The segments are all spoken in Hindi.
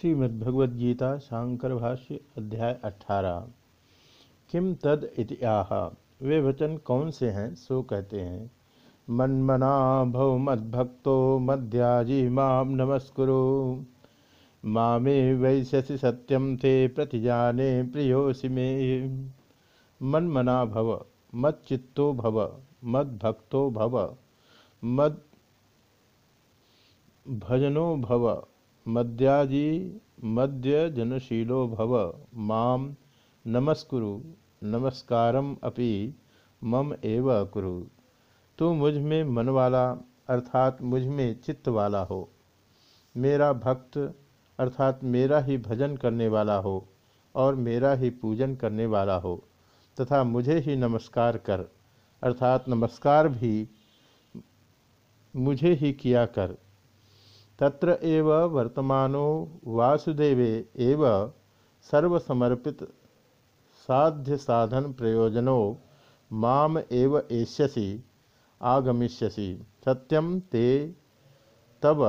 श्रीमद्भगवद्गीता शांकर भाष्य अध्याय अठारह। किम तद इतिहा वे वचन कौन से हैं? सो कहते हैं। मन्मना भव मद्भक्तो मध्याजी माम नमस्कुरु। मामे वैश्यसि सत्यम थे प्रतिजाने प्रियोसि मे। मन्मना भव, मच्चित्तो भव, मद्भक्तो भव, मद भजनो भव मद्याजी मद्य जनशीलो भव। माम नमस्कुरु। नमस्कारम अपि मम एव कुरु। तू मुझमें मन वाला, अर्थात मुझमें चित्त वाला हो। मेरा भक्त, अर्थात मेरा ही भजन करने वाला हो और मेरा ही पूजन करने वाला हो, तथा मुझे ही नमस्कार कर, अर्थात नमस्कार भी मुझे ही किया कर। तत्र एव वर्तमानो वासुदेवे एव सर्वसमर्पित साध्य साधन प्रयोजनो माम एव एष्यसि, आगमिष्यसि। सत्यम ते तब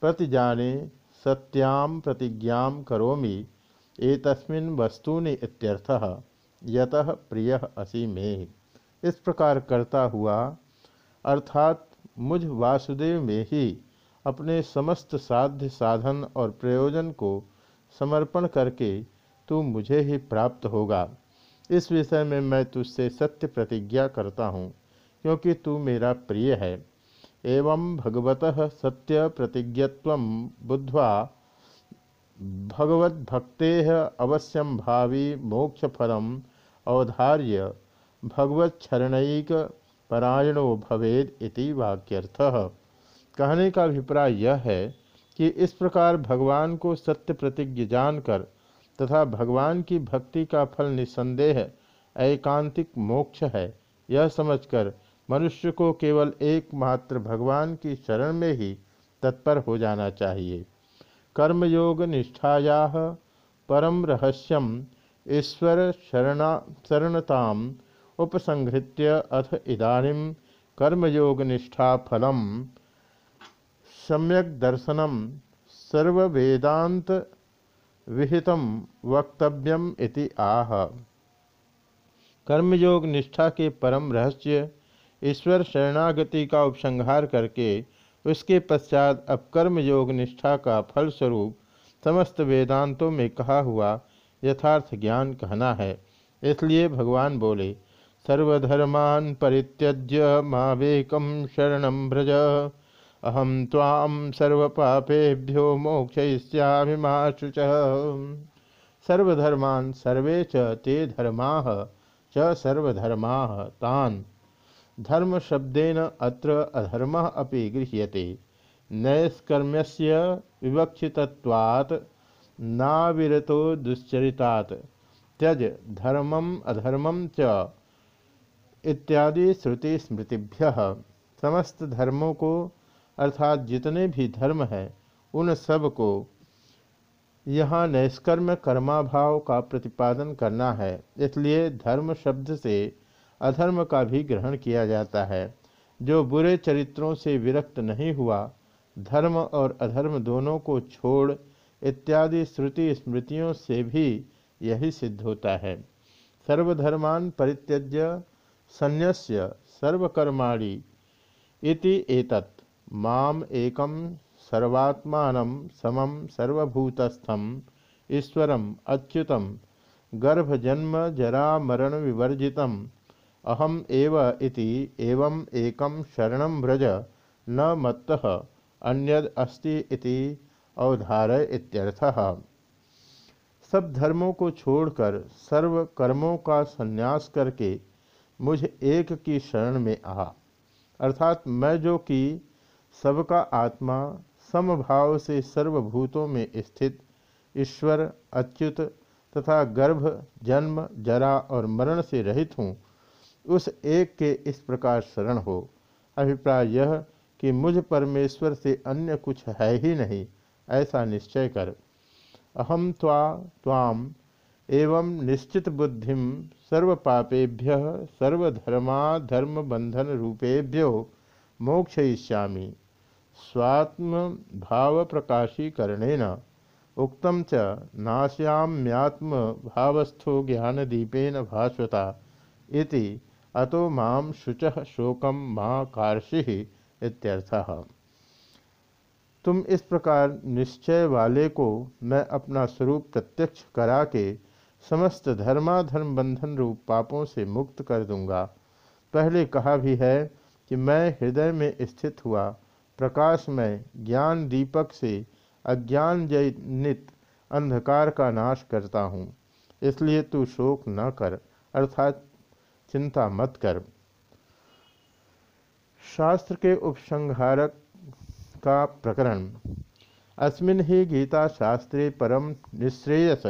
प्रतिजाने सत्याम प्रतिज्ञा करोमि, एतस्मिन् वस्तुनि इत्यर्थः यतः प्रिय असी में। इस प्रकार करता हुआ, अर्थात मुझ वासुदेव में ही अपने समस्त साध्य साधन और प्रयोजन को समर्पण करके तू मुझे ही प्राप्त होगा। इस विषय में मैं तुझसे सत्य प्रतिज्ञा करता हूँ, क्योंकि तू मेरा प्रिय है। एवं भगवत सत्य प्रतिज्ञत्व बुद्ध्वा भगवद्भक्ते अवश्यम भावी मोक्षफलम अवधार्य भगवच्छरणक परायणो भवेद इति वाक्यर्थः। कहने का अभिप्राय यह है कि इस प्रकार भगवान को सत्य प्रतिज्ञ जानकर तथा भगवान की भक्ति का फल निसंदेह, एकांतिक मोक्ष है। यह समझकर मनुष्य को केवल एकमात्र भगवान की शरण में ही तत्पर हो जाना चाहिए। कर्मयोग निष्ठाया परम रहस्यम ईश्वर शरणा, शरणताम उपसंहृत्य अथ इदानीम कर्मयोग निष्ठा फलम सम्यक दर्शनम सर्वेदांत विहितम वक्तव्यम इति आह। कर्मयोग निष्ठा के परम रहस्य, ईश्वर शरणागति का उपसंहार करके उसके पश्चात अब कर्मयोग निष्ठा का फलस्वरूप समस्त वेदांतों में कहा हुआ यथार्थ ज्ञान कहना है। इसलिए भगवान बोले, सर्वधर्मान परित्यज्य मावेकम शरण भ्रज अहम ताम सर्वपापेभ्यो मोक्षयिष्यामि माशुच सर्वधर्मान सर्वे च धर्मा, च सर्वधर्मा तान। धर्म शब्देन अत्र अधर्म अपि गृह्यते। नैष्कर्म्यस्य विवक्षितत्वात् नाविरतो दुश्चरितात्। त्यज धर्मम अधर्मम च इत्यादि श्रुति स्मृतिभ्य समस्त धर्मों को अर्थात जितने भी धर्म हैं, उन सबको यहाँ नैष्कर्म कर्माभाव का प्रतिपादन करना है। इसलिए धर्म शब्द से अधर्म का भी ग्रहण किया जाता है। जो बुरे चरित्रों से विरक्त नहीं हुआ, धर्म और अधर्म दोनों को छोड़ इत्यादि श्रुति स्मृतियों से भी यही सिद्ध होता है। सर्वधर्मान परित्यज्य संन्यस्य सर्वकर्माणि इति एतत्। माम एकम सर्वात्मान समम सर्वभूतस्थम, ईश्वरम अच्युतम, गर्भजन्म जरा मरण विवर्जित अहम एव इति एवं एकम शरण व्रज न मत्त, अन्यद अस्ति इति अवधारय इत्यर्थः। सब धर्मों को छोड़कर सर्व कर्मों का संन्यास करके मुझ एक की शरण में आ। अर्थात मैं जो कि सबका आत्मा समभाव से सर्वभूतों में स्थित, ईश्वर, अच्युत तथा गर्भ, जन्म, जरा और मरण से रहित हूँ। उस एक के इस प्रकार शरण हो। अभिप्राय यह कि मुझ परमेश्वर से अन्य कुछ है ही नहीं, ऐसा निश्चय कर। अहम त्वा ताम एवं निश्चित बुद्धि सर्व पापेभ्य सर्वधर्माधर्म बंधन रूपेभ्यो मोक्षयिष्यामि। स्वात्म भाव प्रकाशीकरणेन उक्तम च नाश्याम्यात्म भावस्थो ज्ञानदीपेन भास्वता इति अतो माम शुच शोकम माँ कार्षि इत्यर्थः। तुम इस प्रकार निश्चय वाले को मैं अपना स्वरूप प्रत्यक्ष करा के समस्त धर्माधर्म बंधन रूप पापों से मुक्त कर दूँगा। पहले कहा भी है कि मैं हृदय में स्थित हुआ प्रकाश में ज्ञान दीपक से अज्ञान जनित अंधकार का नाश करता हूँ। इसलिए तू शोक न कर, अर्थात चिंता मत कर। शास्त्र के उपसंहारक का प्रकरण, अस्मिन ही गीता शास्त्रे परम निश्रेयस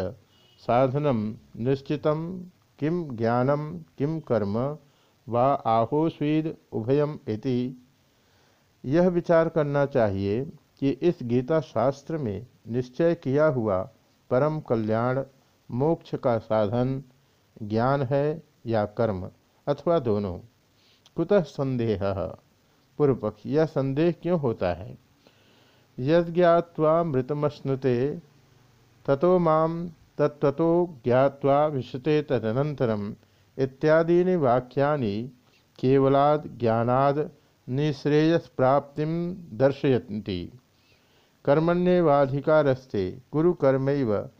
साधनम निश्चित किम ज्ञानम किम कर्म व आहोस्वीद उभयम इति यह विचार करना चाहिए कि इस गीता शास्त्र में निश्चय किया हुआ परम कल्याण, मोक्ष का साधन ज्ञान है या कर्म, अथवा दोनों। कुतः संदेह? पूर्व पक्ष यह संदेह क्यों होता है? यज्ञावा मृतमश्नुते, ततो माम तत्तो ज्ञावा विशते तदनंतरम इत्यादीनि वाक्यानि केवलाद ज्ञानाद निश्रेयस प्राप्ति दर्शयती कर्मण्यवाधिकारस्ते गुरुकर्मैव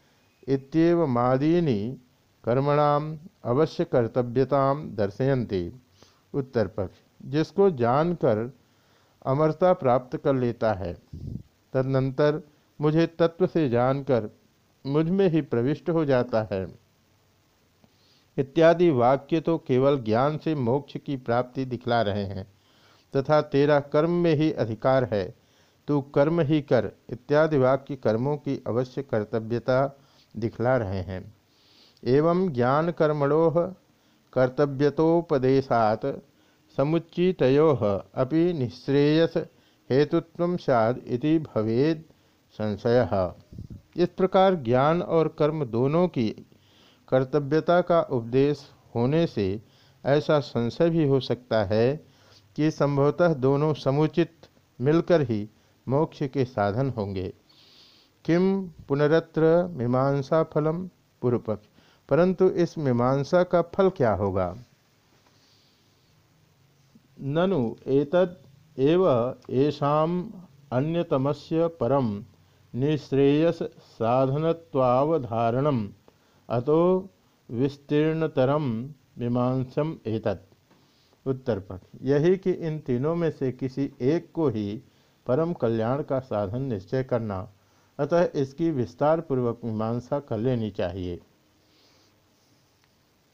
इत्येवमादीनि कर्मणाम अवश्य कर्तव्यता दर्शयन्ति। उत्तर पक्ष। जिसको जानकर अमरता प्राप्त कर लेता है, तदनंतर मुझे तत्व से जानकर मुझमें ही प्रविष्ट हो जाता है। इत्यादि वाक्य तो केवल ज्ञान से मोक्ष की प्राप्ति दिखला रहे हैं। तथा तेरा कर्म में ही अधिकार है। तू कर्म ही कर, इत्यादि वाक्य कर्मों की अवश्य कर्तव्यता दिखला रहे हैं। एवं ज्ञान कर्मणो कर्तव्यतोपदेशात समुचितो अपि निश्रेयस हेतुत्व इति भवेद संशय। इस प्रकार ज्ञान और कर्म दोनों की कर्तव्यता का उपदेश होने से ऐसा संशय भी हो सकता है कि संभवतः दोनों समुचित मिलकर ही मोक्ष के साधन होंगे। किम पुनरत्र मीमांसा फलम पूर्वपक्ष परंतु इस मीमांसा का फल क्या होगा? ननु एतद एव येषाम अन्यतमस्य परम निश्रेयस साधनत्वावधारणम। अतो विस्तीर्णतरम मीमांसम एतत्। उत्तर पक्ष यही कि इन तीनों में से किसी एक को ही परम कल्याण का साधन निश्चय करना, अतः इसकी विस्तार पूर्वक मीमांसा कर लेनी चाहिए।